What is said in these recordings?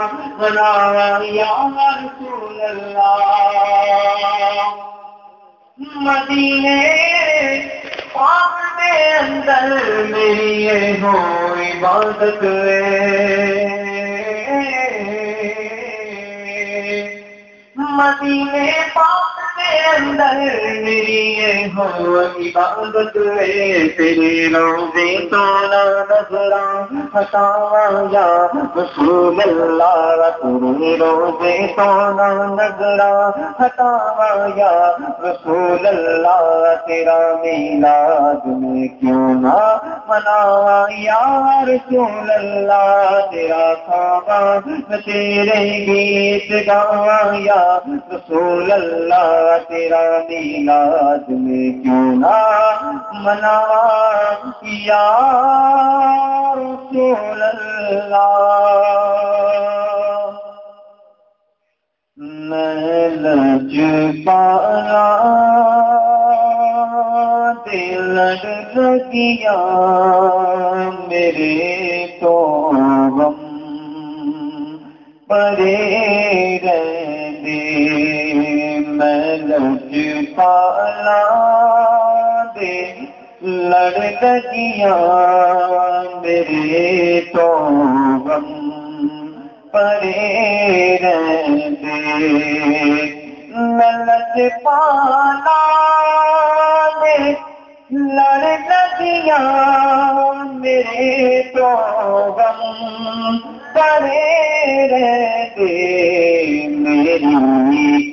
بنا یا رسول اللہ مدینے پاک دے اندر میری ہو عبادت مدینے پاک اندر میری ہو عبادت تیرے روزے تو نظران ہٹاوا یا رسول اللہ تیرے روزے تو نظران ہٹاوا یا رسول اللہ تیرا میلاد میں کیوں نہ مناوا یا رسول اللہ تیرا کھاوا تیرے گیت گاوا یا رسول اللہ تیرا میلاد میں کیوں نہ منا یا رسول اللہ؟ میں لج پایا، دل لگیا میرے تو غم پرے میں پالا دے لڑ گیا میرے تو غم پرے رہتے۔ میں پالا دے لڑ گیا میرے تو غم پرے رہے میری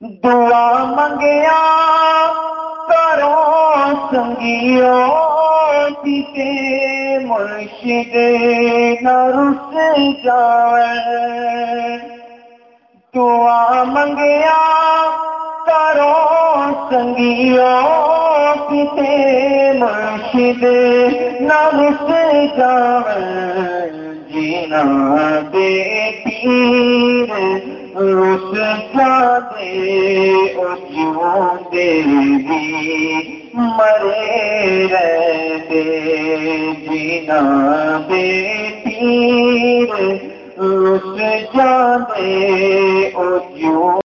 دعا منگیا کرو سنگیو پیتے مرشد نہ رس جائے۔ دعا منگیا کرو سنگیو پیتے مرشد نہ رس جائے۔ جینا دے پیر رس دے مرے رہتے جینا بے پیر اس جانے او